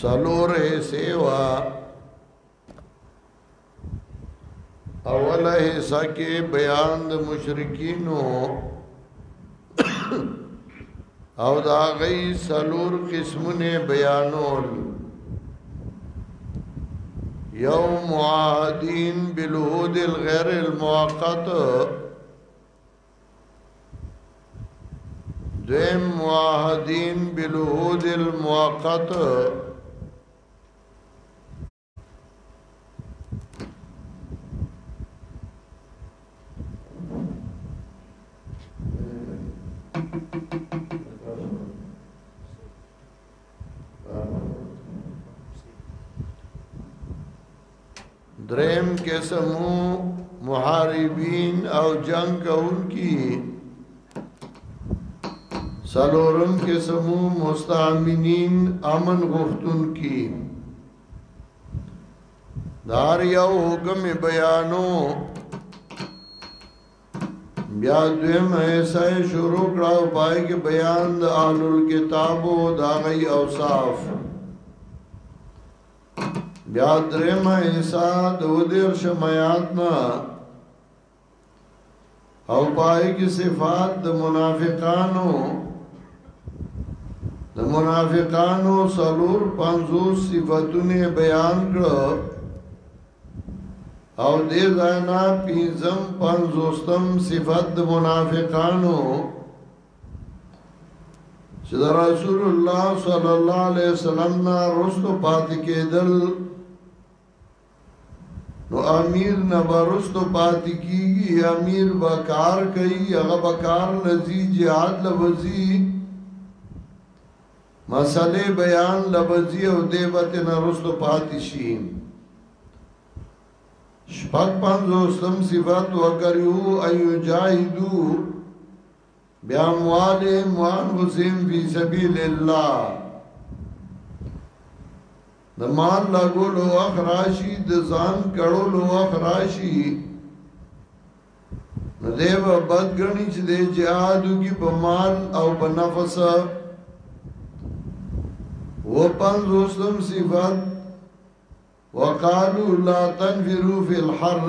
سلور حصے وا اوله حصہ کې بیان د مشرکینو او دا غي سلور قسمونه بیانول یوم عادین بالهود الغیر المؤقت دویم معاهدین بالعهود المؤقت دریم قسم محاربین او جنگ کونکي سلورم قسم مستامنین امن غختونکي دار یو حکم بیانو بیا دویم ایسا شروع کړه او پای کې بیان د اهل الكتاب او د غي اوصاف بیا درم ایسا دو دیر شمیات نا او پای کی صفات د منافقانو د منافقانو سلور پنځو صفاتونه بیان کړو او دې ځاینا پینځم پنځوستم صفات د منافقانو چې د رسول الله صلی الله علیه وسلم نه رسو پاتې کېدل نو امیر نه ورستو پاتې کیږي امیر به کار کوي هغه به کار لذي jihad لوزي مسئله بیان لوزي او دیوت نه رستو پاتې شي شپږ پنځوسم صفات وکړو ایو جاهدو بیا موالی موان حسین فی سبیل اللہ د مال لګولو وخت راشي د ځان کړولو وخت راشي نو دی به بد ګڼي چې د جهاد کی په مال او په نفس و پنځوسم صفات وقالو لا تنفروا فی الحر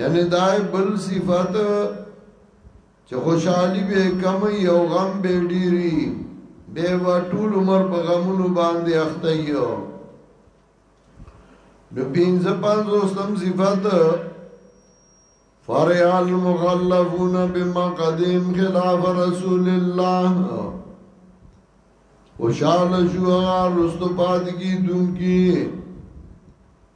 یعنی دای بل صفت چې خوشحالي به کم یو غم به ډیری به وا ټول عمر په غمونو باندې اخته یو نو پینځه پنځو سم صفت فرع المخلفون بما قدیم خلاف رسول الله خوشحال شو رستو پاد کی دن کی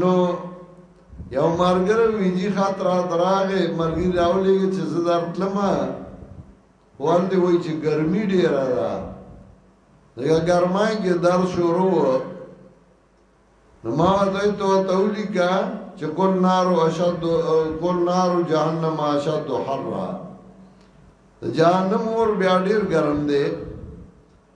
نو یو مرګره ویجی خاطر دراغه مرګی راولېږي چې زه درتلم وان دی وای چې ګرمي ډیره ده دا ګرمای کې در شروع نو ما ته ته تولی کا چې کول نار او اشد کول نار جهنم اشد حرا جهنم اور بیا ډیر ګرم دی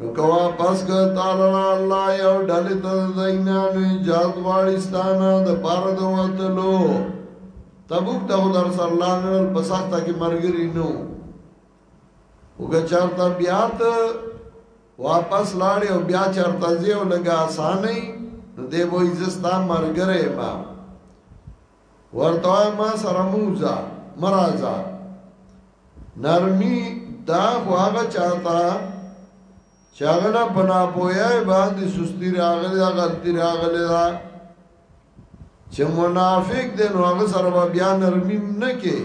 نو کوا پس که تعالی الله یو ډلې ته دینا نو اجازه غواړي ستانه د بار د وتلو تبوک ته در سره لاندل په سخته کې مرګري نو وګه چارتا بیا ته واپس لاړې او بیا چارتا زیو لګا اسانه نو دی وای زستا مرګره ما ورته وای ما سره موزا مرازا نرمی دا خو هغه چاته چې هغه نه بنا پویا باندې سستی راغلی دا غلطی راغلی دا چې منافق دی نو هغه سره بیا نرمی نه کې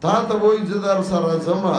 تا ته وای زدار سره زما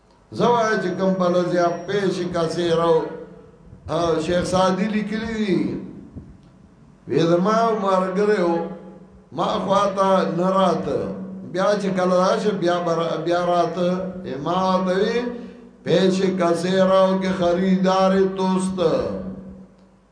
زوا چې کوم په لزیا پیش کا سیرو شیخ سعدی لیکلی دی وی زما مرګرو ما خواتا نرات بیا چې کله راشه بیا بر بیا رات ما دوی پیش کا سیرو کې خریدار توست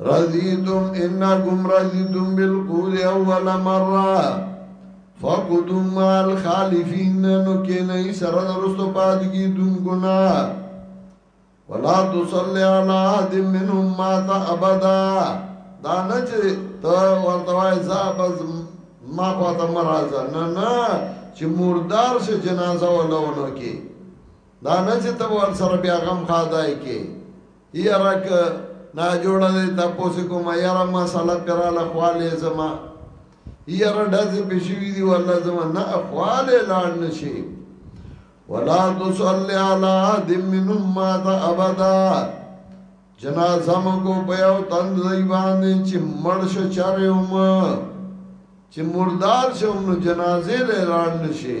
رضیتم انکم رضیتم بالقول اول مره فقدوا مع الخالفین نو کې نه سره درستو پاد کی دن ګنا ولا تصلي على احد منهم مات ابدا دا نه چې ته ورته وای زابز ما خواته مرازه نه نه چې مردار شه جنازه ولونه کې دا نه چې ته ور سره بیا غم خادای کې یاره که نا جوړه دی تا پوسی کوم یاره ما سالا پیرالا خوالی زما یاره ډزی پیشوی دی والله زما نا خوالی لار نشی ولا تصلی علی احد منهم مات ابدا جنازه مګو په یو تند دی باندې چې مړ شو چاره هم چې مردار شو نو جنازه لران نشي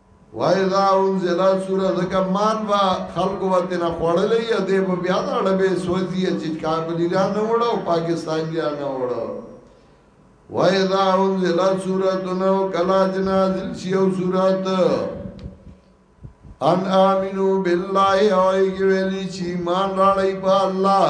واذا انزلت سوره ځکه مال با خلکو به ترې خوړلې یا دې په بیا دا ډبې سوځي چې کابلی را نه وړه او پاکستان را نه وړه واذا انزلت سوره نو کلا جنازل شی او سوره ان امنو بالله او ایګ ویلی چې ایمان راړی په الله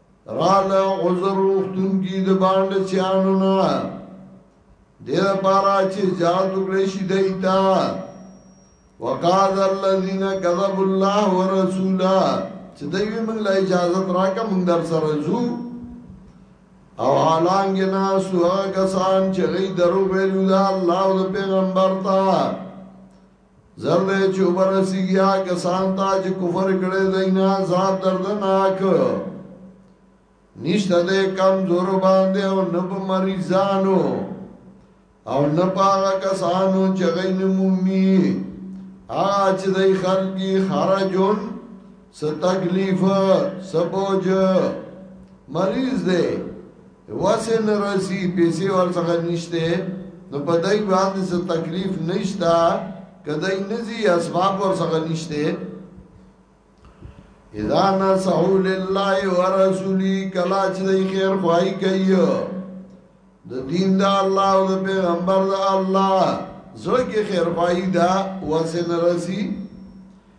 راله عذر وختون کی د باندې چانو نه دیر پارا چې زیاد وکړي شي دیتا وقاد الذين كذبوا الله ورسوله چې دوی موږ له اجازه راکا موږ در سره زو او حالانګ نه سو کسان چې غي درو ویلو دا الله او پیغمبر ته زر دی چې وبرسیږي هغه کسان ته چې کفر کړی دی نه عذاب دردناک نشته دی کمزور باندې او نه په مریضانو او نه په هغه کسانو چې غي نه مومي هغه چې دی خلقي خرجون څه تکلیف څه بوج مریض دی وس یې نه رسي، پیسې ورڅخه نشته، نو په دوی باندې څه تکلیف نشته، که دوی نه ځي اسباب ورڅخه نشته. اذا نصحوا لله ورسوله کلا چې دوی خیر خوای کوي د دین د الله او د پیغمبر د الله زړه کې خیر خوای دا وسه نه رسي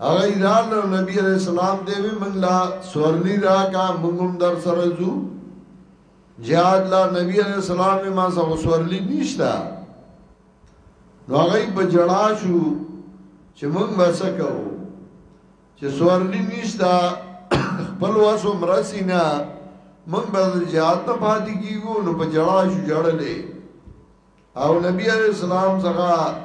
هغه ایران نو نبی علیہ السلام دی وی من لا سورلی را کا منګم در سره زو جهاد لا نبی علیہ السلام ما سره سورلی نشتا نو هغه په جړا شو چې موږ وسه کوو چې سورلی نشتا خپل واسو مرسینا موږ به جهاد ته پاتې کیږو نو په جړا شو جړلې او نبی علیہ السلام څنګه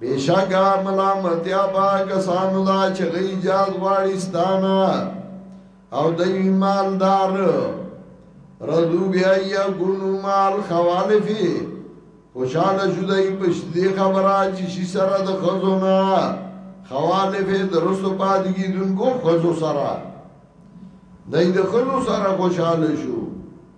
بشکا ملامتیا با کسانو دا چې غي جاز غواړي ستانا او د ایماندار رضو بیا یا ګونو مال خوالفی خوشاله شو دای په دې خبره چې شي سره د خزونه خوالفه درسو پادګي دونکو خزو سره دای د خزو سره خوشاله شو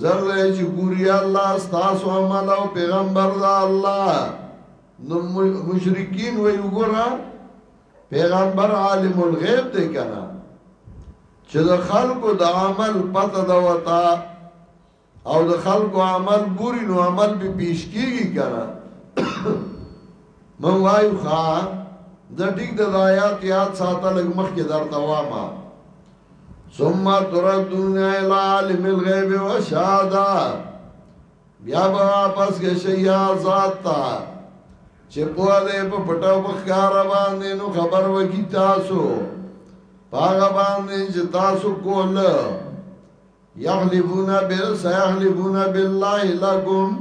زر دې چې ګوري الله ستاسو عمل او پیغمبر دا الله نو مشرکین وی وګورا پیغمبر عالم الغیب دی کنه چې د خلکو د عمل پته دا وتا او د خلکو عمل ګوري نو عمل به پیش کیږي کنه من وایو ښا د ټیک د آیات یاد ساته لګ مخ کې درته وامه ثم تردون الى عالم الغیب و شهاده بیا به واپس کې شي آزاد تا چې په دې په پټو بخار باندې نو خبر وږي تاسو پاغه باندې چې تاسو کول یحلفون بل سیحلفون بالله لکم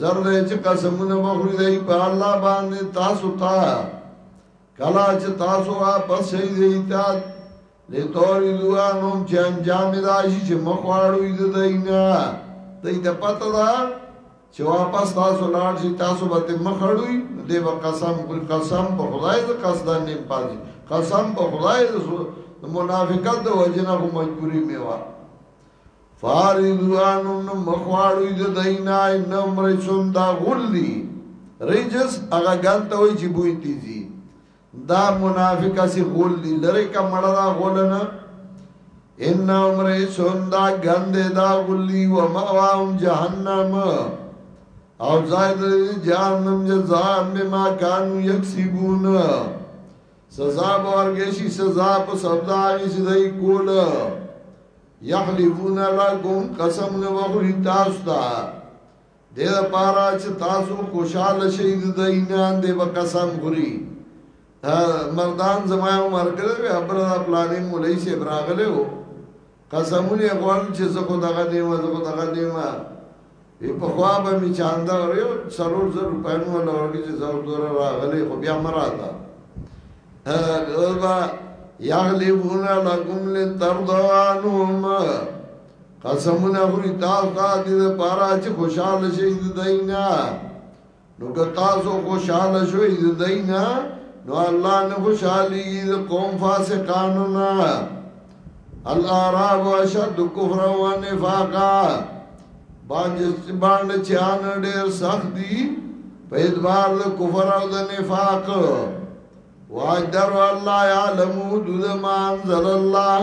زرد چې قسمونه مخری دی په الله باندې تاسو ته کلا چې تاسو واپس شئ دی ته لتوري دوانم چې انجام راشي چې مخواړو دې دینه دې ته پته ده چې واپس تاسو لاړ شي تاسو به مخړوي دې به قسم ګل قسم په خدای ز قصدان نه پاتې قسم په خدای ز منافقت د وجنه مجبوری میوا فاردوانو نو مخواړو د دینای نم رجسون دا غول دی رجس هغه ګل ته وای چې بوی تیزی دا منافق اسی غول دی لره کا مړه دا غول نه ان نم رجسون دا ګند دا غول دی و ماوام جهنم او زائد جهنم جزاء بما كانوا يكسبون سزا ورګشي سزا په سبدا یې دای کوله یحلفون لکم قسم نه وغری تاسو ته د لپاره چې تاسو خوشاله شئ د دینان د قسم غری مردان زما عمر کړو خبر دا پلانې مولای سی براغله و قسمونه غوړ چې زه خو دغه نیمه زه خو دغه نیمه وی په خوا به می چاندا یو څلور زر روپۍ مو ولا ورګی چې زو دور راغلی خو بیا مراته غلبا یغلبون لکم لتردوانهم قسمونه خوري تاسو ته دې لپاره چې خوشاله شئ د دینه نو که تاسو خوشاله شوئ د دای نه نو الله نه خوشاليږي د قوم فاسقانو نه الاراب اشد کفر و نفاقا باندې باندې چې ان ډېر سخت دي په ادوار د کفر او د نفاق واجدر الله يعلم حدود ما انزل الله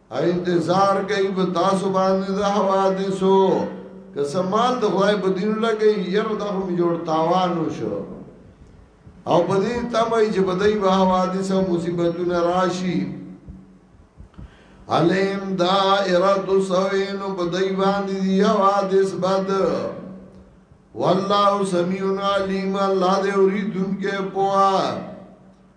انتظار کوي په تاسو باندې د حوادثو که سمال د خدای په دین لګي ير د هم جوړ تاوان شو او په دې تمای چې په دای به حوادث او مصیبتونه راشي علیم دائرہ دو سوینو بدائی باندی دی حوادث بد واللہ سمیعون علیم اللہ دے اوریدن کے پوار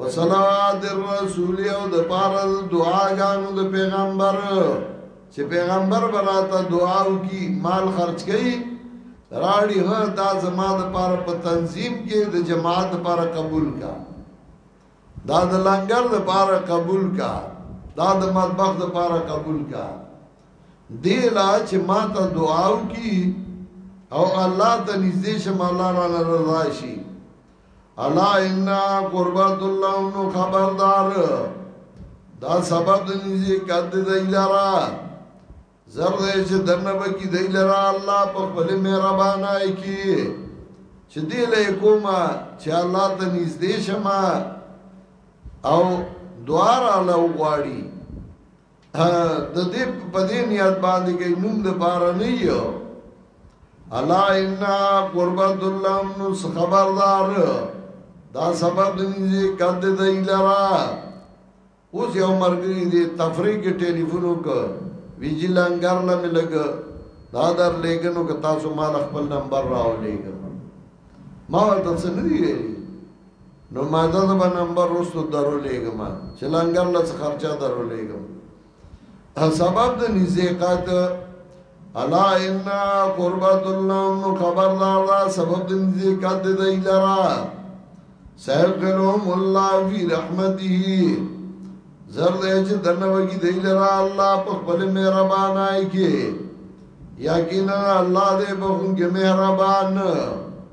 وصلات الرسول او د پاره د دعاګانو د پیغمبر چې پیغمبر براته دعا وکي مال خرج کړي راړي هه دا زما د پاره په تنظیم کې د جماعت لپاره قبول کا دا د لنګر لپاره قبول کا دا د مطبخ لپاره قبول کا دی لا چې ما ته دعا وکي او الله ته نږدې شم الله را رضا شي الا ان قربت الله نو خبردار دا سبب د نږدې کد دی لرا زر دې چې دنه بکی دی لرا الله په خپل مهربانای کې چې دې له کومه چې الله ته نږدې شمه او دوار علا وغواړي د دې په دې نیت باندې کې نوم د بار نه یو الا ان قربت الله نو خبردار دا سبب دې کده دی لرا اوس یو مرګري دې تفریح کې ټلیفون وک ویجی لنګر لمه لګ دا در لګنو که تاسو مال خپل نمبر راو لګ ما ورته څه نه ویلي نو ما دا به نمبر رسو درو لېګم چې لنګر لس خرچه درو لېګم سبب د نږدې قات الا ان قربت اللهم خبردار دا سبب د نږدې قات د ایلرا سيدلهم الله في رحمته زر دې چې دنه وګي د ایلرا الله په خپل مهربانای کې یقینا الله دې بخون کې مهربان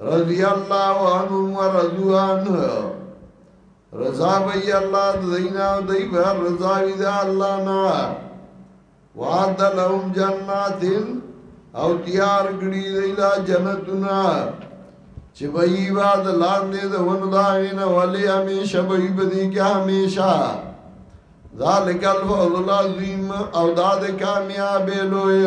رضی الله عنهم ورضوا عنه رضا بی الله دینا او دی به رضا وی دا الله نا وعد لهم جنات او تیار کړی دی دا جنتنا چې وی واد لاندې د ونو دا غینه ولی همیشه وی بدی کې همیشه ذالک الفضل العظیم او دا د کامیابې لوی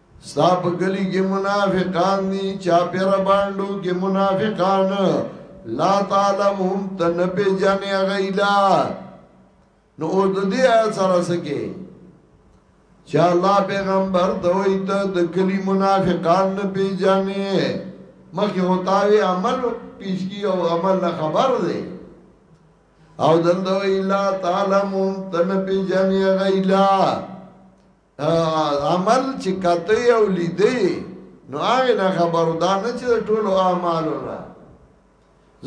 ستا په کلی کې منافقان دي چا پر باندو کې منافقان لا تعلمهم تنبه جنې غیلا نو او د دې سره سکے چې الله پیغمبر دوی ته د کلی منافقان نه پیژنې مخه هوتاوي عمل پیش کی او عمل نه خبر دی او دلته الا تعلمون تن پیژنې غیلا عمل چې کته او لیدې نو هغه نه خبرو دا نه چې ټولو اعمالو نه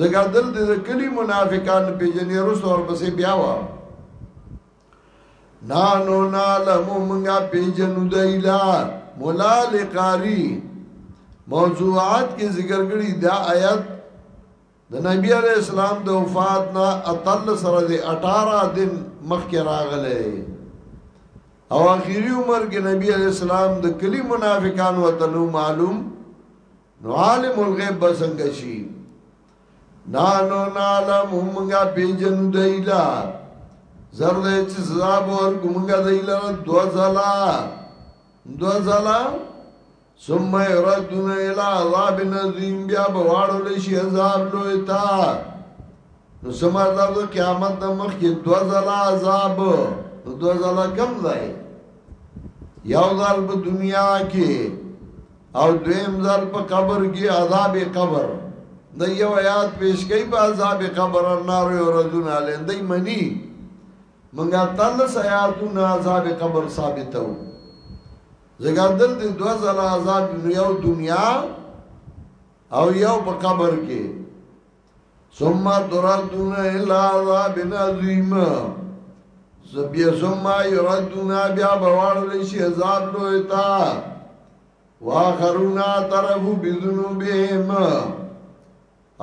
زګر دل دې کلی منافقان په جنې رسو اور پسې بیا و نانو نالم منګه په جنو دایلا مولا لقاری موضوعات کې ذکر کړی دا آیت د نبی علی السلام د وفات نه اتل سره د 18 دن مخکې راغله او اخیری عمر کې نبی علی السلام د کلی منافقانو اتلو معلوم نو عالم الغیب بسنګ شي نانو نالم همغه بیجن دیلا زر دې چې سزا ور کومګه دیلا دو زلا دو زلا ثم يردون الى عذاب نظیم بیا به واړول شي عذاب لوی تا نو سمار دا د قیامت د مخ کې دو ځله عذاب نو دو ځله کم ځای یو ځل په دنیا کې او دویم ځل په قبر کې عذاب قبر د یو آیات پیش کوي په عذاب قبر النار او رزون علی دای منی منګه تل سیاتو نه عذاب قبر ثابتو ځکه دلته دوه ځله عذاب نو یو دنیا او یو په قبر کې ثم تردون الى عذاب عظیم بیا ثم يردون بیا بواړل شي عذاب لوی تا واخرون اعترفوا بذنوبهم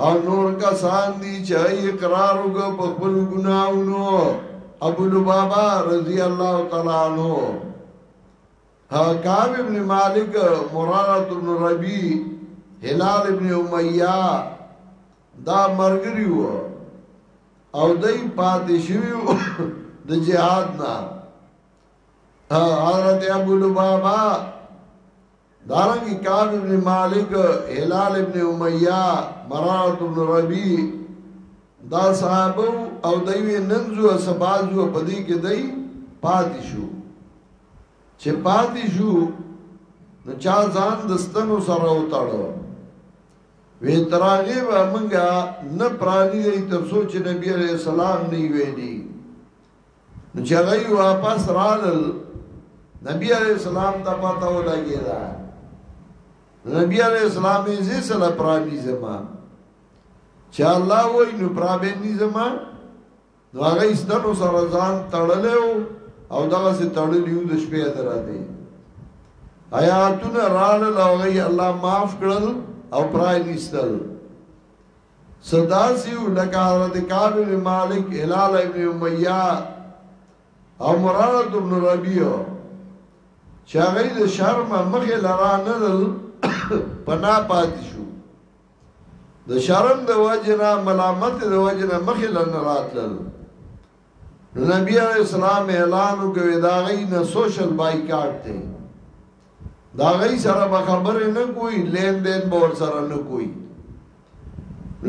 او نور کسان دي چې اقرار وکړ په خپل ګناونو ابو لبابا رضی الله تعالی عنہ حکام ابن مالک مرارت ابن ربی هلال ابن امیہ دا مرګری و او دای پاتې شوی د جهاد نه حضرت ابو لبابا دارنګه کعب ابن مالک هلال ابن امیہ مرارت ابن ربی دا صحابو او دوی ننزو اسبازو پدی کې دی پاتې شو چې پاتې شو نو چا ځان دستنو سره وتاړو وی تراغی و منگا نپرانی دی تر سوچ نبی علیہ السلام نی ویلی نو چې هغه واپس رالل نبی علیہ السلام ته پته ولګی دا نبی علیہ السلام یې زې سره پرانی زما چې الله وای نو پرابې ني زما نو هغه ستنو سره ځان تړلو او دا سه تړلیو د شپې درته آیاتونه رال لوغي الله معاف کړل او پرای نستل څه داسې وو لکه حضرت کعب بن مالک هلال ابن امیه او مرارت ابن ربیع چې هغه د شرم مخې لرا نه لل پنا پاتې شو د شرم د وجنه ملامت د وجنه مخې لرنه راتلل نبی علیہ السلام اعلان وکړ دا غي نه سوشل بایکاټ دی دا غي سره به خبرې نه کوي لین دین به ور سره نه کوي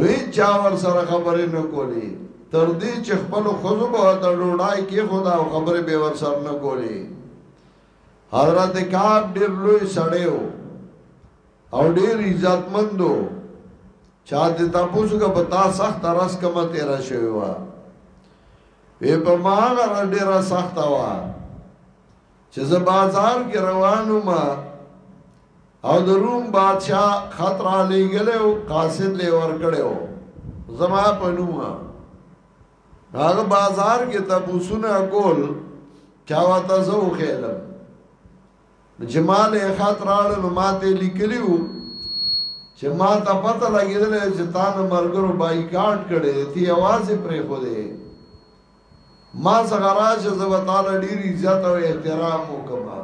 وی چا ور سره خبرې نه کولی تر دې چې خپل خزو به ته ډوډۍ کې خدا او خبرې به ور سره نه کولی حضرت کعب ډیر لوی سړیو او ډیر عزت مندو چا دې تاسو کا بتا سخت راس کما تیرا شوی وا وی په ما غر ډیر سخت وا چې زه بازار کې روانو ما او د روم بادشاہ خطر علی ګلو قاصد له ور کړو زما په نوما هغه بازار کې تاسو نه کول چا وتا زو خېلم چې مال یې خط راړ نو ماته لیکلیو چې ما ته پته لګیدل چې تا نه مرګرو بایکاټ کړي تی आवाज پرې خو دې ما څنګه راځه زو تعالی ډیر عزت او احترام وکما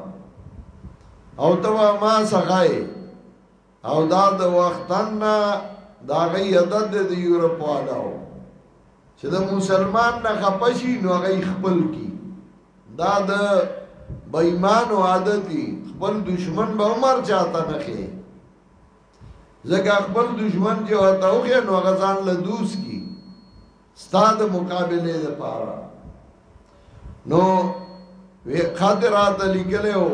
او ته ما څنګه او دا د وختن نه دا غي عدد د یورپ والاو چې د مسلمان نه خپشي نو غي خپل کی دا د بېمان او عادتي خپل دشمن به عمر چاته نه خي زګه خپل دشمن چې وته وګه نو غزان له دوس کی ستا د مقابله لپاره نو وی قدر راته لیکلو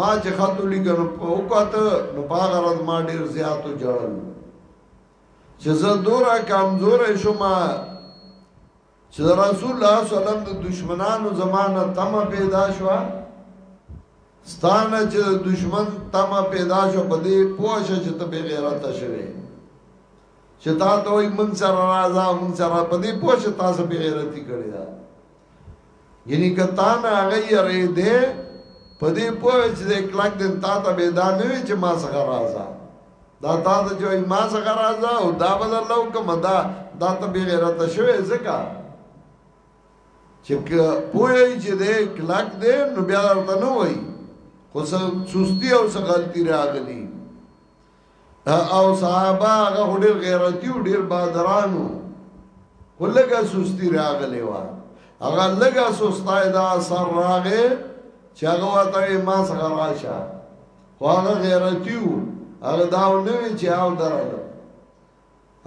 ما چې خط لیکلو په وخت نو باغ راز ما ډیر زیاتو جړل چې زه دورا کمزور شوم چې رسول الله صلی الله علیه وسلم د دشمنانو زمانہ تم پیدا شو ستانه چې دشمن تم پیدا شو په دې پوښه چې ته به غیرت شوی چې تا ته وي من سره راځه من سره په دې پوه چې تاسو به غیرتی کړی دا یعنی که تا نه هغه یې رې دې په دې پوه چې د کلک دین تا ته به دا نه وي چې ما سره راځه دا تا ته چې ما سره راځه او دا بدل الله کوم دا دا ته به غیرت شوی ځکه چې پوه چې دې کلک دې نو بیا ورته نه وایي خو څه سستی او څه غلطی راغلی او صحابه هغه ډېر غیرتی او ډېر بادرانو ولګه سستی راغلی و هغه لګه سستای دا سر راغې چې هغه وته ما سره راشه خو هغه غیرتی و هغه داو نه وی چې او درغه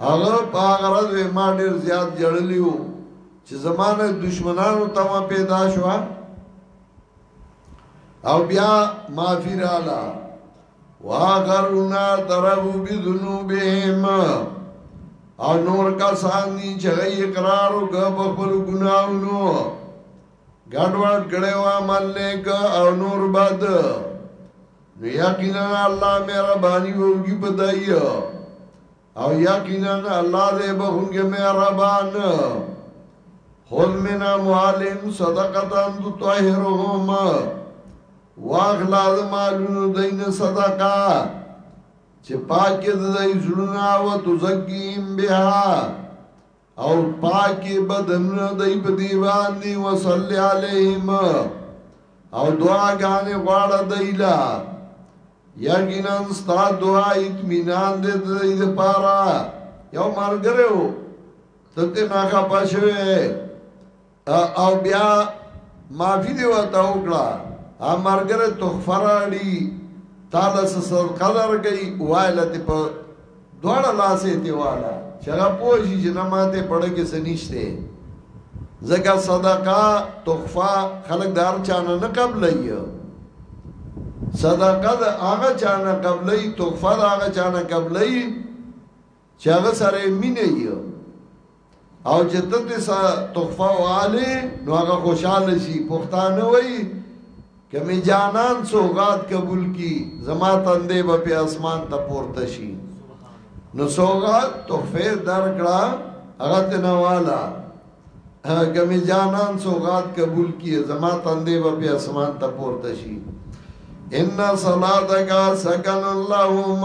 هغه په هغه ورځ وې ما ډېر زیات جړلی وو چې زمانه دشمنانو ته ما پیدا شو او بیا معافی رااله واغرنا درو بذنوبهم او نور کسان دي چې اقرار وکړ په خپل ګناونو ګډوډ کړي و عمل نیک او نور بد نو یقینا الله مهرباني وونکی په دای او یقینا الله دې بخونکی مهربان خود من اموالهم صدقه تطهرهم واخلا د مالونو دین صدقه چې پاکه د دې زړونه او تزکیم بها او پاکی بدنونه دی په دیوان دی وصلی علیهم او دعا گانی غوار دیلا یقینا ستا دعا اتمنان دی دی دی پارا یو مرگره ہو تتی ناکا پشوه او بیا معافی دی ورته وکړه امرګره تحفه راړي تعالی سر قدر گئی وایله ته په دوړه لاسه دی والا چرا پوجي چې نماته پړه کې سنيشته زکه صدقه تحفه خلک دار چانه نه قبل لایو صدقه د هغه چانه قبلې تحفه د هغه چانه قبلې چې هغه سره مینه یې او چې ته دې سره تخفه والي نو هغه خوشاله شي پښتانه وایي کمی جانان سوغات قبول کی زما تندې به په اسمان ته پورته شي نو سوغات تحفه درکړه هغه ته نوالا کمی جانان سوغات قبول کی زما تندې به په اسمان ته پورته شي ان صلاتک سکن اللهم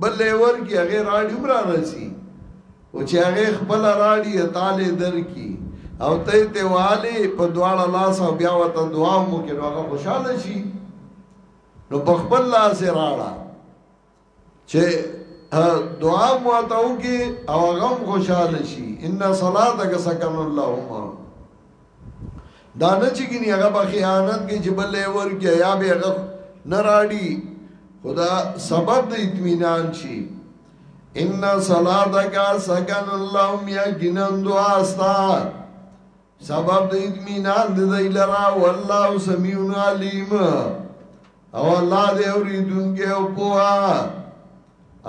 بل لور کې هغه راډي عمر راسي او چې هغه خپل راډي تعالی درکې او ته ته والي په دواړه لاس او بیا وته دعا مو کې هغه خوشاله شي نو په خپل لاس راړه چې دعا مو ته وکي او هغه خوشاله شي ان صلاتک سکن اللهم دا نه چې ګنې هغه به خیانت کې چې بلې ورکړي یا به هغه نه راړي خدا سبب د اطمینان شي ان صلاتک سکن الله میا ګنن دعا استا سبب د اطمینان د دی لرا والله سمیع علیم او الله دې اوریدونکو او پوها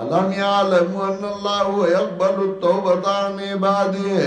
الم یعلم ان الله یقبل التوبه عن عباده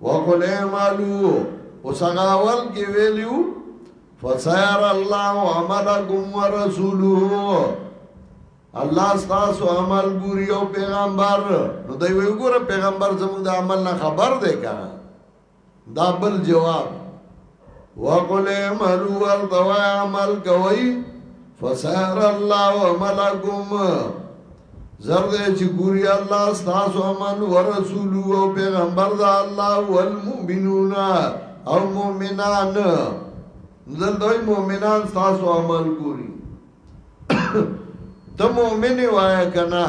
وقل اعملو اوس هغه اول کې ویلو فسير الله عملكم ورسوله الله تاسو عمل ګوري او پیغمبر نو دوی وګوره پیغمبر زموږ د عمل نه خبر دی کنه دا بل جواب وقل اعملوا والتوا عمل کوي فسار الله وملکم زرد چې ګوري الله تاسو امن ورسول او پیغمبر دا الله والمؤمنون او مؤمنان نزل دوی مؤمنان تاسو عمل ګوري ته مؤمن وای کنا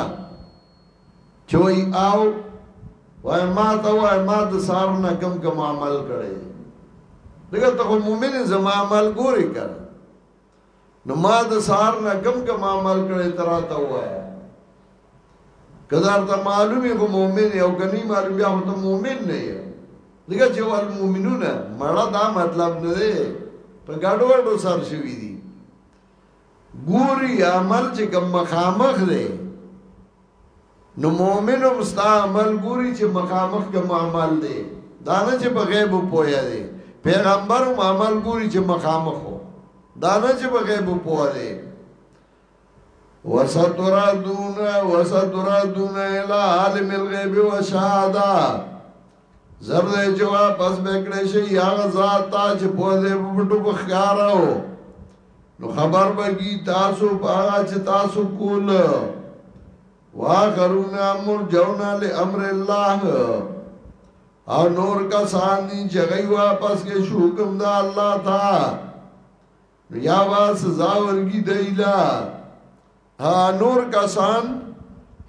چوي او وای ما ته وای ما د سار نه کم کم عمل کړي دغه ته مؤمن زما عمل ګوري کړ نو ما د سار نه کم کم عمل کړي ترا ته وای کدار ته معلومي کو مؤمن او کني معلوم بیا ته مؤمن نه یې دغه چې ول مؤمنونه مړه دا مطلب نه دی په ګډوډو سر شوی دی ګوري عمل چې کوم مخامخ دی نو مؤمن هم ستا عمل ګوري چې مخامخ کوم عمل دی دا نه چې په غیب پوهه دی پیغمبر هم عمل ګوري چې مخامخ هو دا نه چې په غیب پوهه دی وسترادون وسترادون الى عالم الغیب وشهاده زر دی چې واپس به کړی شي هغه ذات ته چې په دې پټو په ښکارا و نو خبر بږي تاسو باغا چې تاسو کول واخرون امر جونا لامر الله او نور کسان دي چې غي واپس کې شو کوم دا الله تا نو یا با سزا ورګی دیلا نور کسان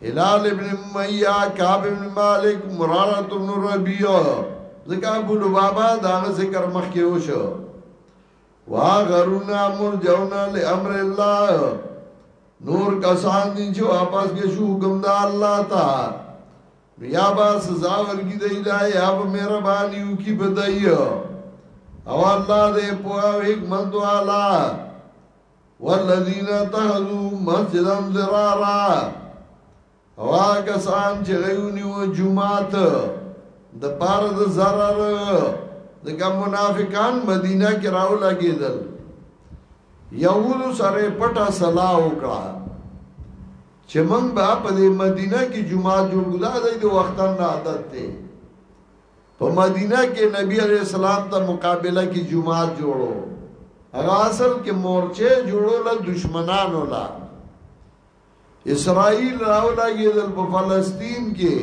هلال ابن امیہ کعب ابن مالک مرارت ابن ربیع زکا بولو بابا داغه ذکر مخکې وشو وا غرونا مرجونا لامر الله نور کسان دي چې واپس کې شو حکم د الله تعالی نو یا با سزا ورګی دی دا یا به مهرباني وکي په دای او الله دې په حکمت والا والذین تهذو مسجدا ضرارا او هغه سان چې غيونی و جمعات د پار د zarar د کوم منافقان مدینه کې راو لګیدل یوولو سره پټه صلاح وکړه چه مونږ به په دې مدینه کې جمعه جوړ کړو دا د وختن عادت دی په مدینه کې نبی علیہ السلام ته مقابله کې جمعه جوړو هغه اصل کې مورچه جوړو له دشمنانو لا اسرائیل راولا کې د فلسطین کې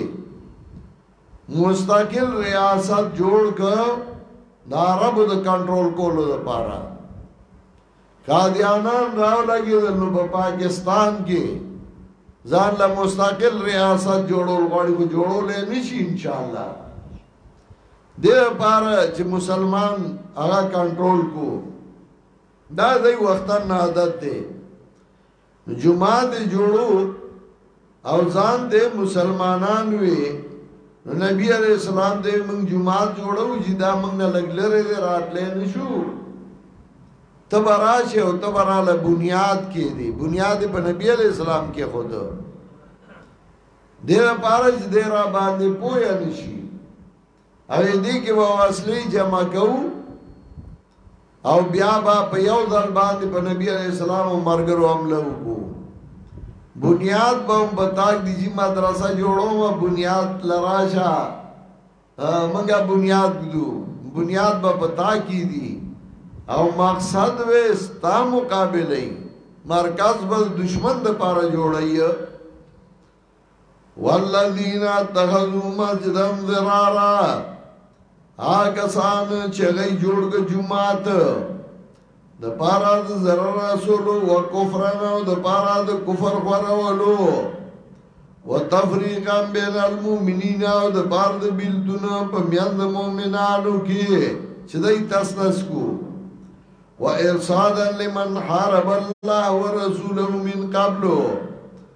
مستقل ریاست جوړ کړ د عربو د کنټرول کولو لپاره قادیانان راو لګی دلو په پاکستان کې ځان له مستقل ریاست جوړول غواړي کو جوړول نه شي ان شاء الله دې بار چې مسلمان هغه کنټرول کو دا دې وختن عادت دی جمعه دی جوړو او ځان دې مسلمانان وي نو نبی عليه السلام دې موږ جمعه جوړو چې دا موږ نه لګلره راتلې نشو تبرا شه او تبرا له بنیاد کې دی بنیاد په نبی علی السلام کې خود دیر پارج دیر باندې پویا نشي او دې کې به وسلې جمع کوو او بیا با په یو ځل باندې په نبی علی السلام او مرګرو حمله وکړو بنیاد به هم بتاک دی جی مدرسه جوړو و بنیاد لراشا منګه بنیاد بدو بنیاد به بتاک کی دی او مقصد و ستا مقابله مرکز بس دشمن د پاره جوړایي والذین اتخذوا مسجدا ضرارا آګه سان چې غي جوړ ک جمعات د پارا د zarar رسول او کفر نه د پارا د کفر خورولو وتفریقا بین المؤمنین او د بار د بلدون په میان د مؤمنانو کې چې دای تاسو نه سکو و ارصادا لمن حارب الله ورسوله من قبل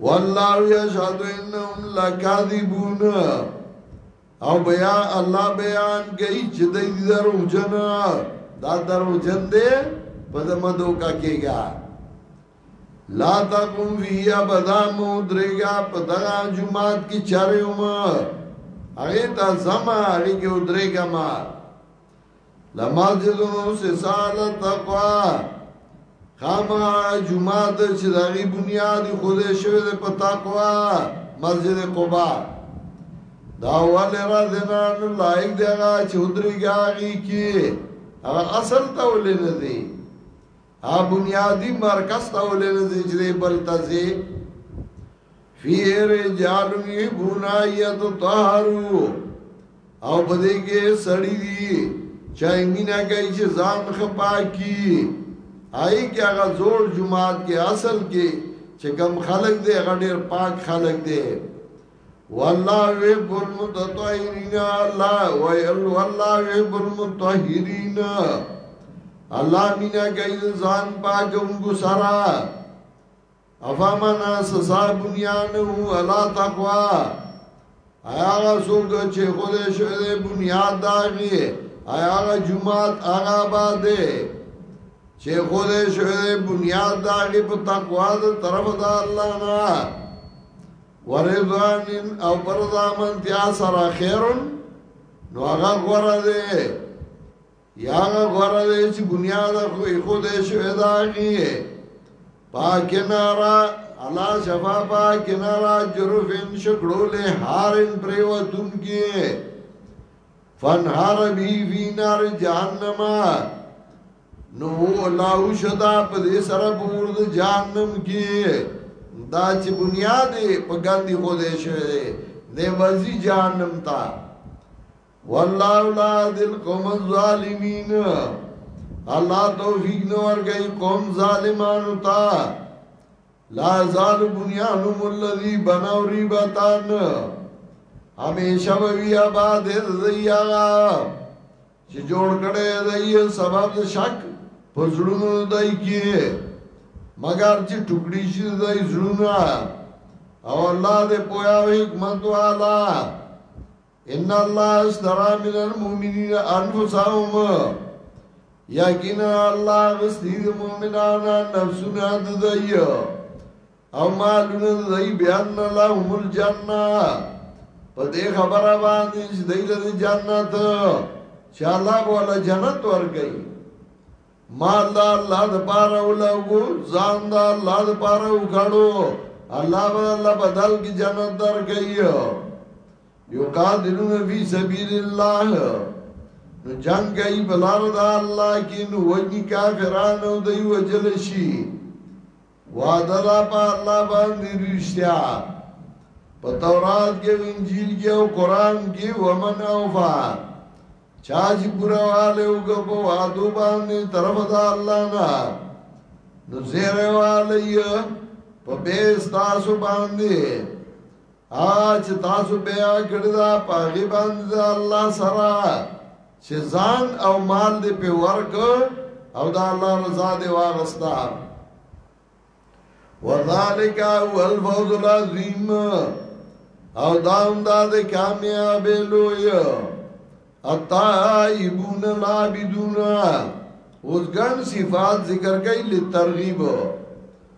والله یشهد انهم لکاذبون او بیا الله بیان کوي چې د دې درو جن دا درو جن دې په دمه دوکا کېګا لا تقوم فی ابدا مودریگا په دغه جمعات کې چاره ومه هغه ته زما هغه کې ودرېګه ما لماجلو سسال تقوا خاما جمعه د چې دغه بنیاد خوده شوی د پتاقوا مسجد قبا دا اول را زنان لایق دیغا چې ودرګاږي کې هغه اصل ته ولې نه دی هغه بنیادی مرکز ته ولې نه ځي چې بل ته ځي فيه رجال يحبون يتطهروا او په دې کې سړی دی چې مینا کوي چې ځان خپاکي آی کې هغه زوړ جماعت کې اصل کې چې کم خلق دی هغه ډېر پاک خلق دی والله يحب المتطهرين الله ويل والله يحب المتطهرين الله مینا گئی ځان پاکم کو سرا افامنا سزا بنیان هو الا تقوا آیا سوګ چې خوده شوه بنیاد داږي آیا هغه جمعات هغه آباد چې خود شوه بنیاد داږي په تقوا د طرف د الله نه ورضوان او برضا من تیا سره خیرون نو هغه غره دی یا هغه غره دی چې بنیاد خو یې خو دې شوی دا کی پاک نارا علا شفا پاک نارا جروفین شکړو له هارن پریو دن کی فنهار بی فی نار جهنم نو الله شدا په دې سره پور د جهنم کې دا چې بنیاد په ګاندی خو دې شوی دی وزي جهنم تا والله لا ذل قوم الظالمین الله توفیق نو ورګي قوم ظالمانو تا لا زال بنیانهم الذی بنوا ریبتان همیشه وی آباد زیاغا چې جوړ کړي دی سبب د شک په زړونو دای کې مگر چې ټوکړي شي دای زړونه او الله دې پویا او حکمت والا ان الله استرا من المؤمنین انفسهم یقینا الله غستی د مؤمنانو نفسونه د دایو او ما لونه دی بیان لهم الجنه په دې خبره باندې چې دی له جنت چې الله ولا جنت ورګي ما دا الله د پاره ولګو ځان دا الله د پاره وکړو الله به الله بدل کی جنت درګي یو قادرون فی سبیل الله نو جنگ گئی بلار دا اللہ کی نو وجنی کافران او دی وجل شی وعده ده په الله باندې رښتیا په تورات کې انجیل کې او قران کې ومن اوفا چا چې پورا والے وګ په وادو باندې طرف ده الله نه نو زیره والے په بیس تاسو باندې آج تاسو بیا کړی دا پاغي باندې الله سره چې ځان او مال دې په ورک او دا الله رضا دې واغستا وذالک هو الفوز العظیم او دا هم دا دې کامیاب لوی اتایبون العابدون اوس ګڼ صفات ذکر کوي لترغیب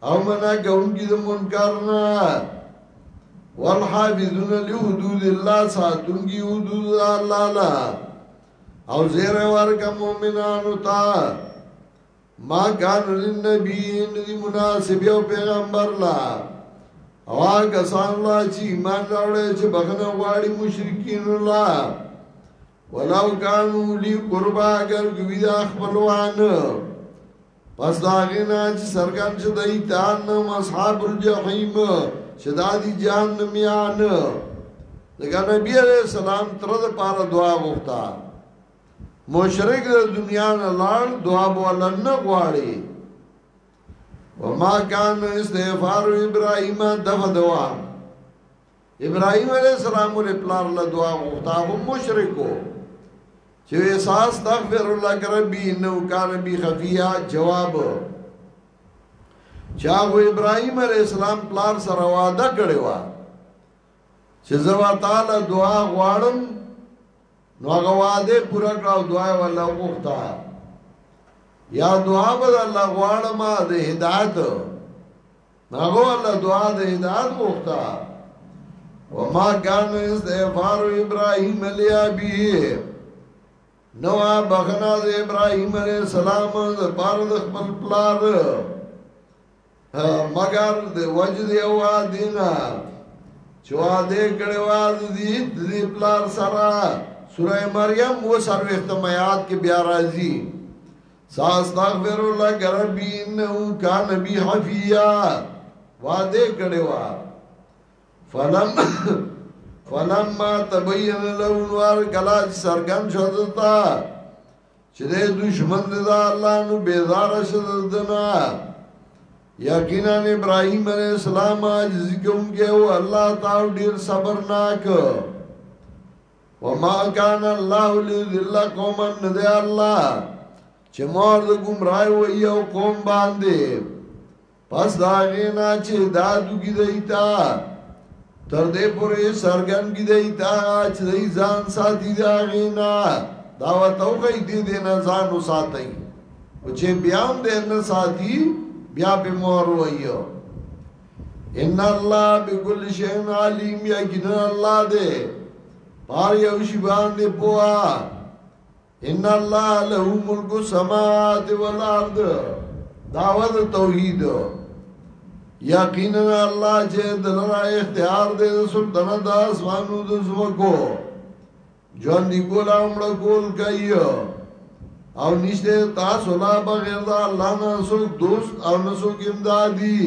او منا کوونکی د منکر نه والحافظون لحدود الله ساتونکی حدود الله لا او زیر ورک مومنانو تا ما کان لنبی ندی مناسب یو پیغمبر لا او آگا سان لا چی ایمان راوڑے چی بغنه واری مشرکین لا ولو کانو لی قربا اگر گوی دا خپلوان پس دا غینا چی سرگان چه دا ایتان نم اصحاب الجحیم چه دا دی جان نمیان لگا نبی علیہ السلام ترد پارا دعا گفتا مشرک دا دنیا نلان دعا بولا نگواری وما کان استغفار ابراهیم دغه دوام ابراهيم عليه السلام ولې پلار له دعا غوښتا هم مشرکو چې احساس تغفر الله ربي نو کان بي خفيا جواب چا غو ابراهيم عليه السلام پلار سره وعده کړی و چې زوا تعالی دعا غواړم نو هغه وعده پوره کړو دعا ولا غوښتا یا دعا به الله غواړم د هدایت ناغو الله دعا د هدایت وغوښته وما كان استغفار ابراهيم لابيه نو بغنا د ابراهيم عليه السلام د بار د خپل پلار مگر د وجد او دینا چوا دې کړه واز دې دې پلار سره سوره مریم و سروختم یاد کې بیا راځي ساستغفر لك ربي انه كان بي حفيا وعده کړي وا فلم فلما تبين له نور کلا سرګن شدتا چې د دشمن د الله نو بیزار شدنا یقینا ابراهيم عليه السلام عاجز کوونکی او الله تعالی ډیر صبرناک وما كان الله ليذل قوما ندي الله چې مور د گمراهي و یو قوم باندې پس دا غینا چې دا دوګی دی تا تر دې پورې سرګن کی دی تا چې دی ځان ساتي دا غینا دا وتو کوي دې دې نه ځان وساتي او چې بیا هم دې نه ساتي بیا به مور وایو ان الله بكل شيء عليم يقينا الله دې پار یو شی باندې پوا ان الله له ملک السماوات والارض دعوت توحید یقینا الله چې دلرا اختیار دې سلطنت اسمانو د زمکو ژوندی کول او مړه کول کوي او نشته تاسو نه بغیر د الله نه څوک دوست او نه څوک امدادي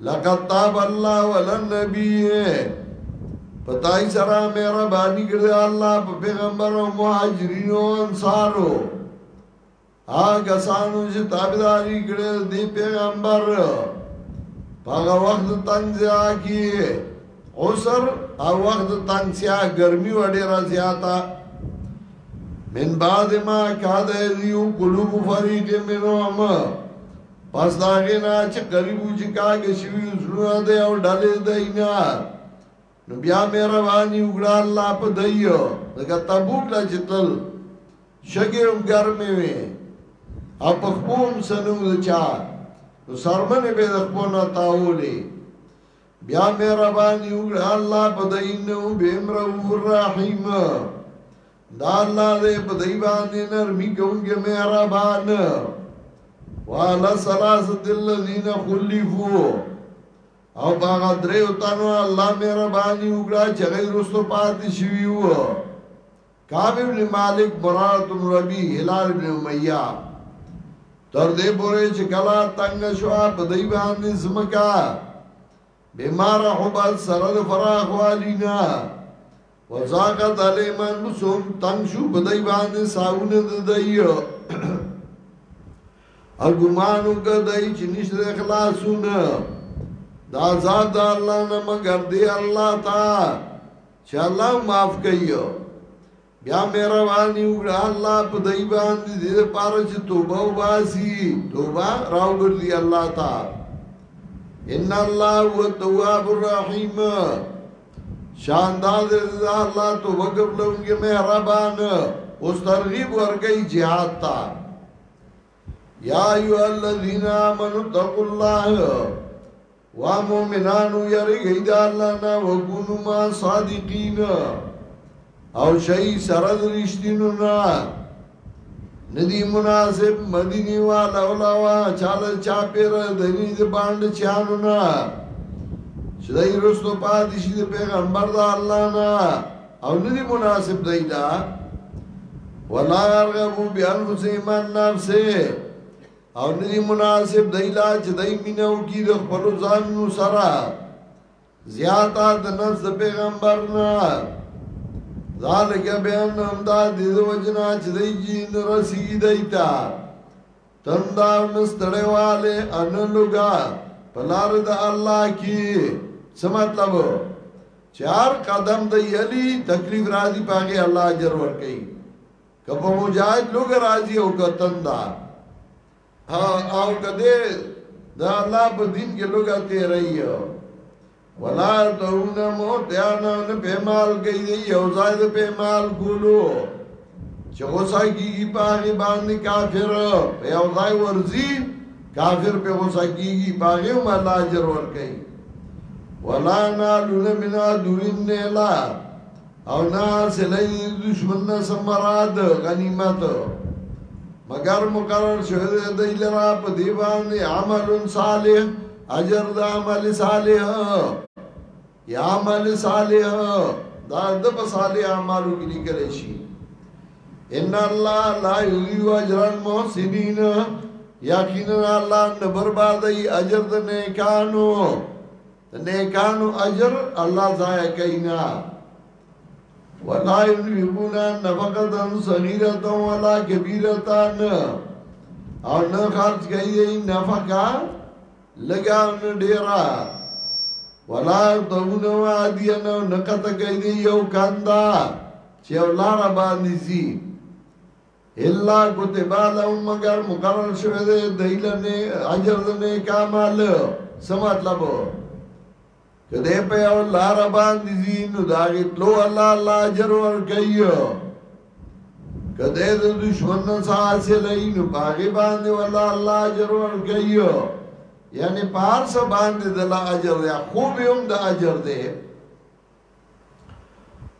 لقد تاب الله على النبي پتاي سره مهرباني کړې الله په پیغمبر او مهاجرینو انصارو هغه کسانو چې تابعداري کړې دی پیغمبر هغه وخت تنزیا کی اوسر او وخت تنزیا ګرمي وړي را زیاته من بعد ما کاد یو قلوب فریق منهم پس داغه نه چې قریب چې کاګه شوی زړه دی او ډلې دی نه نو بیا مې رواني وګړه الله په دایو دغه تبوک لا جتل شګې هم ګرمې وې او په خپوم سنو چا نو سرمنې به د خپل نه تاولې بیا مې رواني وګړه الله په داینو بیم رحم الرحیم دا الله دې په دای باندې نرمي کوونکی مهربان والا سلاست الذين خلفوا او په هغه دریو تنو الله مهرباني وکړه چې هغه وروسته پاتې شوي وو کعب ابن مالک برارة بن ربی هلال ابن امیه تر دې پورې چې کله تنګ شو په دې باندې زمکا بیمار حبل سره د فراغ والینا وزاقت علیهم انفسهم تنگ شو په دای باندې ساونه د دای او ګمان وکړای چې نشته خلاصونه دا ذات د الله نه مګر دی الله تا چې الله معاف کوي بیا مهرباني وکړه الله په دای باندې دې پاره چې توبه واسي توبه راوګرځي الله تا ان الله هو التواب الرحیم شاندار دې زړه الله تو وګبلونګي مهربان او ترغیب ورګي jihad تا یا ایو الذین آمنو تقوا الله وا مومنانو یری گئی دا الله نا وګونو ما صادقین او شئی سرد رشتینو نا ندی مناسب مدینی والا اولاوا چال چا پیر دنی دی باند چانو نا شدائی رسنو پادشی دی پیغمبر دا اللہ نا او ندی مناسب دی دا ولا ارغبو بی انفس ایمان نفسه او ندی مناسب دی لا چه دی منو کی دی خبرو زانو سرا زیاته د نفس د پیغمبر نه ذالک بیان هم دا د وجنا چې دی جین رسی دیتا تندا نستړې والے ان لوګا پلار د الله کی څه مطلب چار قدم د یلی تکلیف راضی پاګه الله اجر ور کوي کبه مجاهد لوګ راضی او کتندا او کده دا الله په دین کې لوګا تیرای ولا تهون مو دیان نه به مال گئی دی یو ځای د به مال ګولو چې غوسه کیږي په هغه باندې کافر په یو ځای ورځي کافر په غوسه کیږي په هغه مال اجر ور کوي ولا نالون من دورین نه لا او نا سلی دشمن نا سمراد غنیمت مگر مقرر شهد دی لرا پا دیبان عمل صالح اجر دا عمل صالح یا عمل صالح دا دب صالح عمالو کی لکلی شی ان الله لا یضیع اجر المحسنین یقینا الله نه بربادای اجر د نیکانو نیکانو اجر الله ضایع کوي نه ولا یذبون نفقتا صغیرتا ولا کبیرتا نه او نه خرج کوي نفقا لګا نه ډیرا ولا دونه وادی نه نقطه کوي یو کندا چې ولاره باندې زی الا کتب لهم مگر مقرر شوه دی دایل نه اجر د نه کمال څه مطلب کده په یو لار باندې زین دا غتلو الله الله اجر ور کوي کده د دشمن څخه حاصل اين باغی باندې ولا الله اجر ور کوي یعنی پار سبان دې د اجر یا خوب هم د اجر دی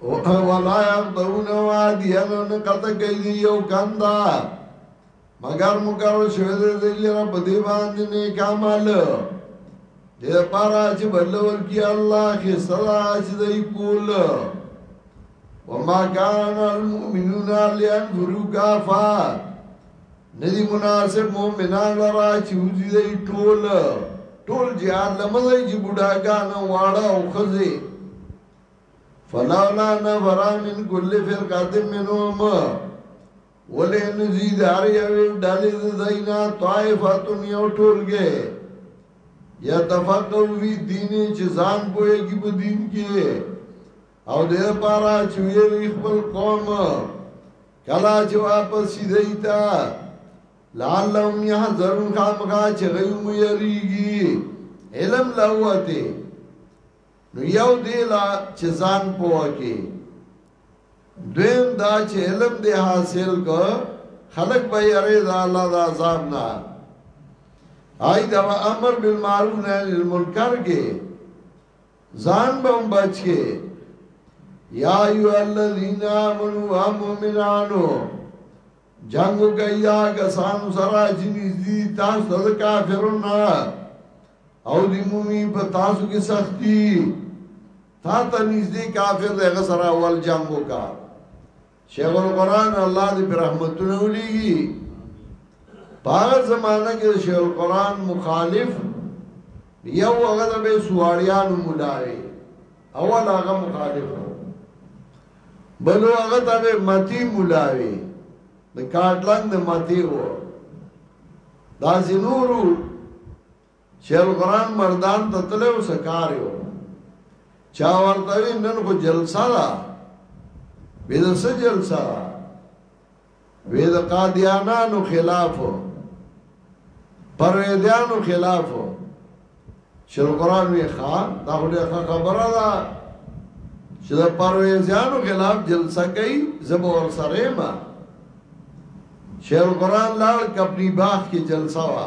ولا يغدون واديا نقطه کوي یو کندا مگر مقرر شوه دې دې لره په دې باندې نه کمال دې پارا چې بلور کی الله کې سلا چې دې کول وما كان المؤمنون لينفروا كافا ندی مناسب مومنان لرا چې وځي دی ټول ټول جهاد لمزه چې بډاګان واړه او خزه فلولا نفر من كل فرقه منهم ولې نزي دار یو ډلې زینا طائفتون یو ټولګه یا تفقهو فی دین چې ځان پوهیږي په دین کې او دې پارا چې ویری خپل قوم کلا چې واپس شي دیتا لعلهم يحذرون خامخا چې غيوم یریږي علم لوته نو یو دی لا چې ځان پوکي دویم دا چې علم دی حاصل کو خلق به یری دا الله دا عذاب نه آی دا امر بالمعروف نهی عن المنکر کې ځان به هم بچ کې یا ایو الذین آمنوا مؤمنانو جنگ گیا کسان سرا جنی دی تاسو د کافرون او دی مومی په تاسو کې سختی تا ته نږدې کافر دغه سره اول جنگ وکړه شیخ القرآن الله دې پر رحمتونه ولېږي پاغه زمانہ کې شیخ القرآن مخالف یو هغه د به سواریان مولای اول هغه مخالف بلو هغه ته به متی مولای د کارتلند متی وو دا زینورو چل غران مردان ته تللی و څه کار یې و چا ورته وی نن خو جلسه ده وی د څه جلسه ده وی د قادیانانو خلاف پرویدیانو خلاف شل قرآن وی ښا دا خو ډېره خبره ده چې د پرویزیانو خلاف جلسه کوي زب ور سره ما شل قرآن لال کپنی باغ کې جلسه وا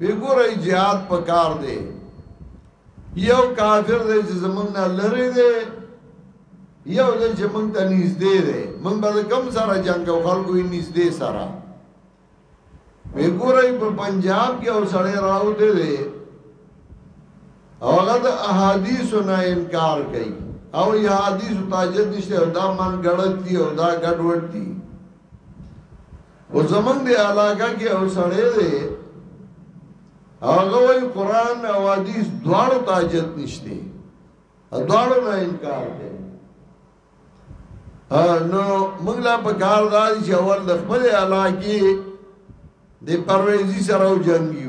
وی ګورئ جهاد پکار دی یو کافر دی چې زمونږ نه لری دی یو دی چې مونږ ته نږدې دی مونږ به کم سره جنگ او خلکو یې نږدې سره وی ګورئ په پنجاب کې او سړی راوته دی هغه د احادیث نه انکار کوي او یا حدیث تاجد نشته او دا من غلط دی او دا ګډوډ دی او زمنګ دی علاقه کې او سړی دی هغه وی قران او حدیث دواړو تاجت نشته دواړو نه انکار کوي نو موږ لا په کار دا چې اول د خپل علاقې د پرويزي سره جنگي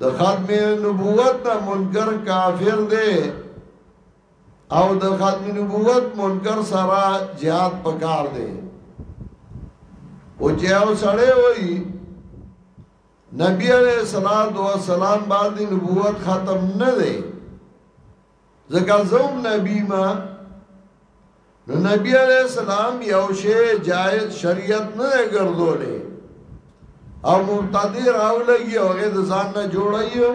د ختم نبوت نه منکر کافر دی او د ختم نبوت منکر سره jihad پکار دی او چې او سړی وایي نبی علیہ السلام باندې نبوت ختم نه دی زکا زوم نبی ما نو نبی علیہ السلام یو شی جائز شریعت نه ګرځولې او مرتدی راولږي او غیر ځان نه جوړایو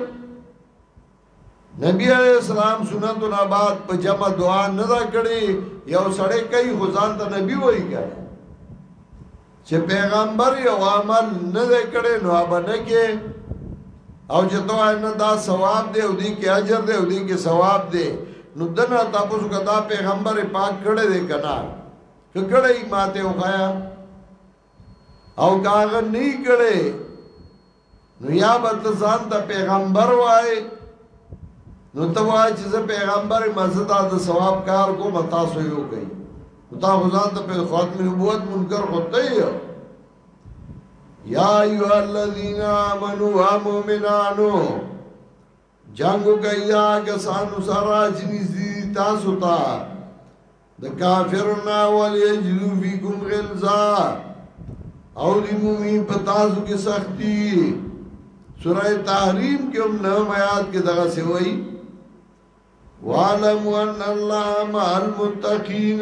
نبی علیہ السلام سنتو نه بعد په جمع دعا نه دا کړي یو سړی کوي خو ځان ته نبی وایي کوي چې پیغمبر یو عمل نه دی کړی نو هغه نه کې او چې دوه نه دا ثواب دی او دی کې اجر دی او دی کې ثواب دی نو دنه تاسو کدا پیغمبر پاک کړی دی کنا ککړې ماته وخایا او کاغه نه کړي نو یا به ته ځان ته پیغمبر وای نو ته وای چې زه پیغمبر مزه دا د ثواب کار کوم تاسو یو کوي تا خدان ته په خاتم نبوت منکر خطه یو یا ایو الذین آمنوا مؤمنانو جنګو گیا کسانو سرا چی نزدی دی تاسو تا دا کافرنا ولی اجلو فی کم غلزا او دی مومی پتاسو کی سختی سورہ تحریم کی ام نام آیات کی دغا سوائی وَعَلَمُ أَنَّ اللَّهَ مَعَ الْمُتَّقِينَ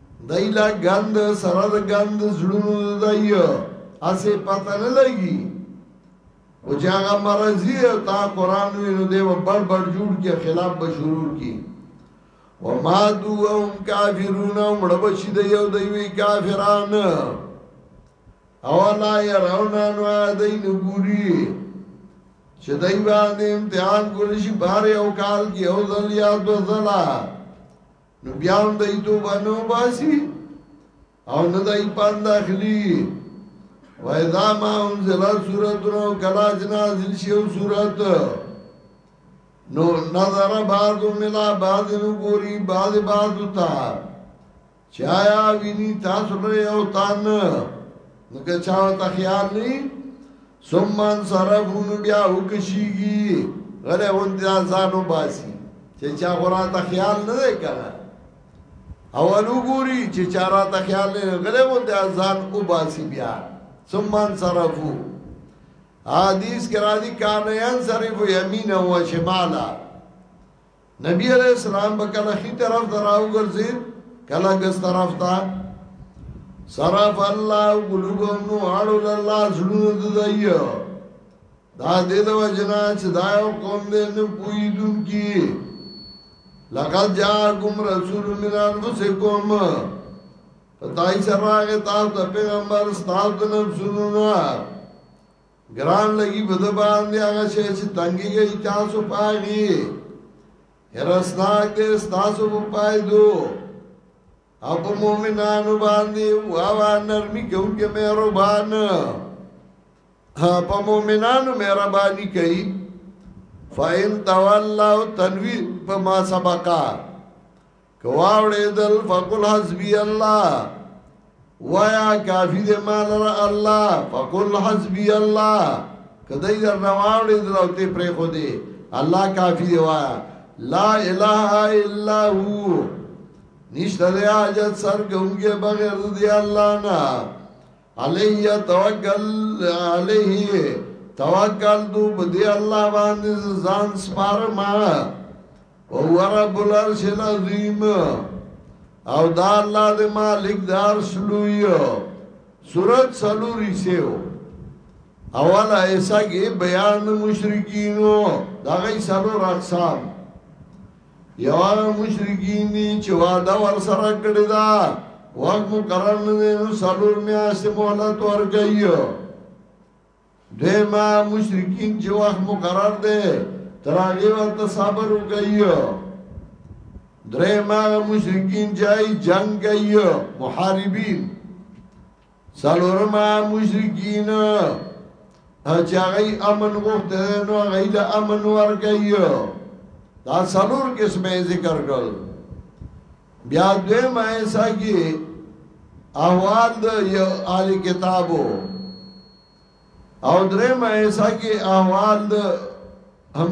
دای لا ګند سره د ګند زړونو دای اسې پته نه لګي او چې هغه مرضی او تا قران وینو دی و بڑ بڑ جوړ کې خلاف به شروع کی و ما دو هم کافرون مړ بشي د یو دی وی کافران او لا يرونه نو دای نو ګوري چې دای باندې امتحان کول شي بار او کال کې او ځل یا دو ځلا نو بیا هم دای توبه نه باسي او نه دای پان داخلي وای دا ما هم زلا صورت نو کلا جنا ذل شیو صورت نو نظر بعد ملا بعد نو ګوري بعد بعد تا چایا ویني تاسو له یو تان نو که چا ته خیال نه ثم انصرفون بیا وکشیږي غره اون دي ځانو باسي چې چا غورا ته خیال نه دی کړه اول وګوري چې چا را ته خیال نه غره اون دي ځان او باسي بیا ثم انصرفو حدیث کرا دی کان انصرف یمینا و شمالا نبی علیہ السلام به کله خي طرف ته راوګرځي کله ګس طرف ته صرف الله قلوبهم نو اړو الله زړونو د دایو دا دې د وجنا چې دا یو قوم دې نه پویدون کی لقد جاءکم رسول من انفسکم پتاي سره هغه تاسو پیغمبر تاسو د نفسونو ګران لګي په د باندې هغه شی چې تنګيږي تاسو پاږي هرسناک دې تاسو په پایدو او په مؤمنانو باندې واوا نرمي کوونکې مهربان په مؤمنانو مهرباني کوي فاین تولوا تنوی په ما سبقا که واوړېدل فقل حسبي الله وایا کافی دې مال را الله فقل حسبي الله کدی در نواوړې دروته پرې خو دې الله کافی دی وایا لا اله الا هو نشته دې حاجت سر کومګه بغیر دې الله نه علیه توکل علیه توکل دو بدی الله باندې ځان سپارما او رب العرش العظیم او دا الله دې مالک دار شلوی سورۃ سلوری سیو اول ایسا کې بیان مشرکینو دا غي سلو رقصام یوان مشرکین دی چې وعده ور سره کړی دا وخت مقرر نه دی نو سلور میاشت مهلت ورکړي دیمه مشرکین چې وخت مقرر دی تر هغه ورته صبر وکړي درېمه مشرکین چې جنگ کوي محاربین سالورما مشرکین چې هغه امن غوښته نو هغه له امن ورګي دا سالور قسمه ذکر کړ بیا دې مې ساګي احوال د یو عالی کتابو او درېمه حصہ کې احوال د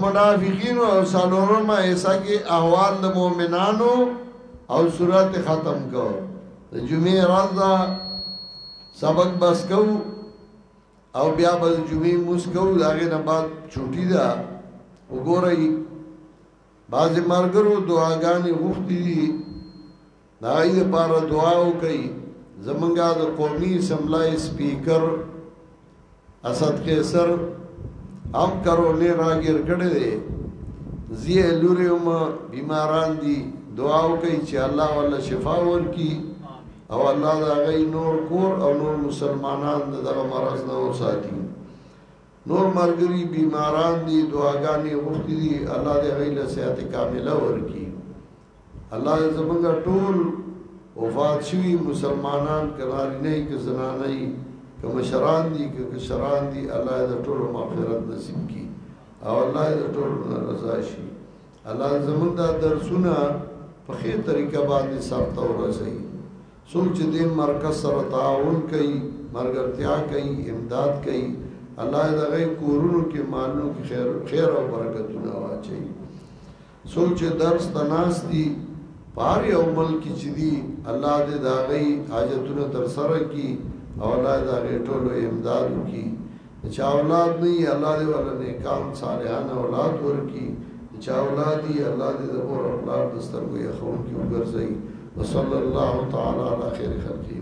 منافقین او څلورمه حصہ کې احوال د مؤمنانو او سورته ختم کو د جمعې ورځ سبق بس کو او بیا به جمعې موس کو داغه نه بعد چټي ده وګورئ بعض مرګرو دعاګانې غوښتي دي دا یې لپاره دعا وکړي زمونږه د قومي اسمبلی سپیکر اسد قیصر هم کرونه راګیر کړي دي زی لوري هم بیماران دي دعا وکړي چې الله ولا شفا ورکړي او الله دا غي نور کور او نور مسلمانان دغه مرض نه وساتي نور مرګري بیماران دي دعاګانې غوښتي دي الله دې غي له صحت کامله ورکړي الله دې زموږ ټول وفات شوي مسلمانان که نارینه وي که زنانه وي که مشران دي که کشران دي الله دې د ټولو مغفرت نصیب کړي او الله دې د ټولو نه رضا شي الله دې زموږ دا درسونه په ښې طریقه باندې سرته ورسوي څوک چې دې مرکز سره تعاون کوي مرګرتیا کوي امداد کوي الله دې د هغوی کورونو کې مالونو کې خیر او برکتونه واچوي څوک چې درس ته ناست دي په هر یو ملک کې چې دي الله دې د هغوی حاجتونه ترسره کړي او الله د هغوی ټولو امداد وکړي چې اولاد نه وي الله دې ورله نیکان صالحان اولاد ورکړي چې اولاد یې الله دې د مور او پلار د سترګو یې ښوونکي وګرځوي وصلی الله تعالی علی خیر خلقه